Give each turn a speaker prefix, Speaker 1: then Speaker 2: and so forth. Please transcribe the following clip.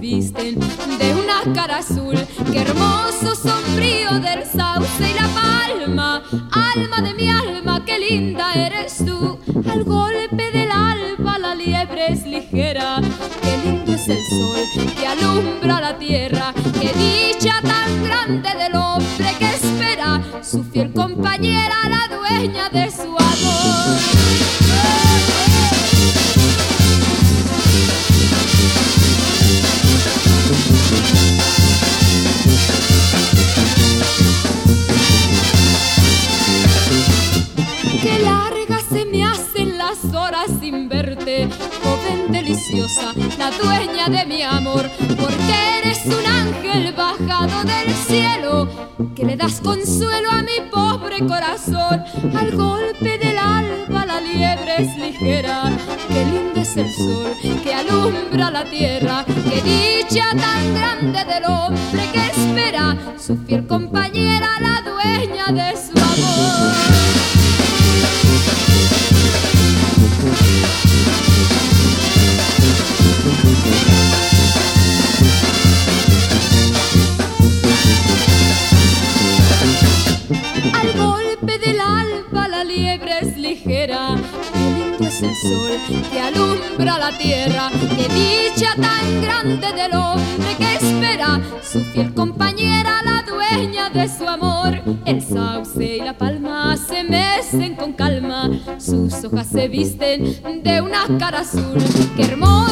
Speaker 1: visten de una cara azul. Qué hermoso sombrío del sauce y la palma, alma de mi alma, qué linda eres tú. Al golpe del alba la liebre es ligera, qué lindo es el sol que alumbra la tierra, qué dicha tan grande del hombre que espera, su fiel compañera, la dueña de su amor. Qué largas se me hacen las horas sin verte, joven deliciosa, la dueña de mi amor, porque eres un ángel bajado del cielo, que le das consuelo a mi pobre corazón. Al golpe del alba la liebre es ligera, qué lindo es el sol que alumbra la tierra, qué dicha tan grande del hombre que espera su fiel compañera, la dueña de su golpe del alba la liebre es ligera, qué lindo es el sol que alumbra la tierra, qué dicha tan grande del hombre que espera su fiel compañera, la dueña de su amor. El sauce y la palma se mecen con calma, sus hojas se visten de una cara azul, qué sombrío